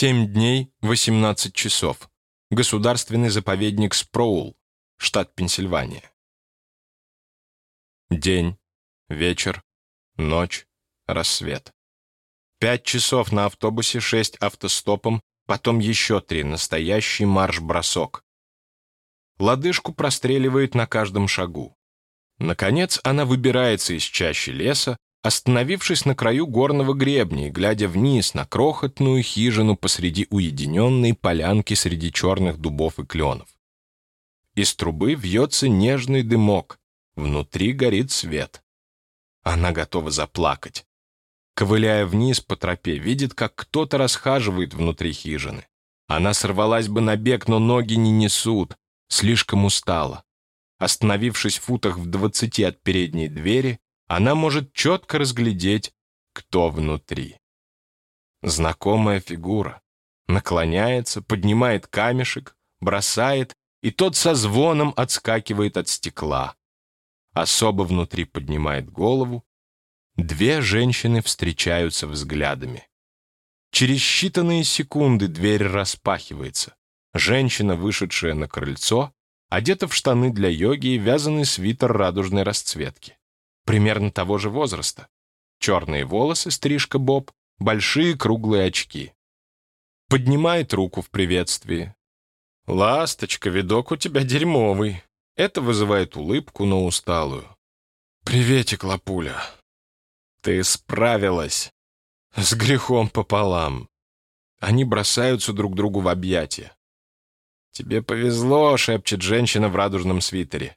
7 дней, 18 часов. Государственный заповедник Спроул, штат Пенсильвания. День, вечер, ночь, рассвет. Пять часов на автобусе, шесть автостопом, потом еще три, настоящий марш-бросок. Лодыжку простреливает на каждом шагу. Наконец она выбирается из чащи леса, остановившись на краю горного гребня и глядя вниз на крохотную хижину посреди уединенной полянки среди черных дубов и кленов. Из трубы вьется нежный дымок, внутри горит свет. Она готова заплакать. Ковыляя вниз по тропе, видит, как кто-то расхаживает внутри хижины. Она сорвалась бы на бег, но ноги не несут, слишком устала. Остановившись в футах в двадцати от передней двери, она может четко разглядеть, кто внутри. Знакомая фигура. Наклоняется, поднимает камешек, бросает, и тот со звоном отскакивает от стекла. Особо внутри поднимает голову. Две женщины встречаются взглядами. Через считанные секунды дверь распахивается. Женщина, вышедшая на крыльцо, одета в штаны для йоги и вязаный свитер радужной расцветки примерно того же возраста. Черные волосы, стрижка боб, большие круглые очки. Поднимает руку в приветствии. «Ласточка, видок у тебя дерьмовый». Это вызывает улыбку, но усталую. «Приветик, лапуля». «Ты справилась. С грехом пополам». Они бросаются друг другу в объятия. «Тебе повезло», — шепчет женщина в радужном свитере.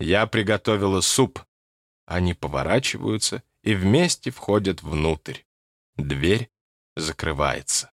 «Я приготовила суп. Они поворачиваются и вместе входят внутрь. Дверь закрывается.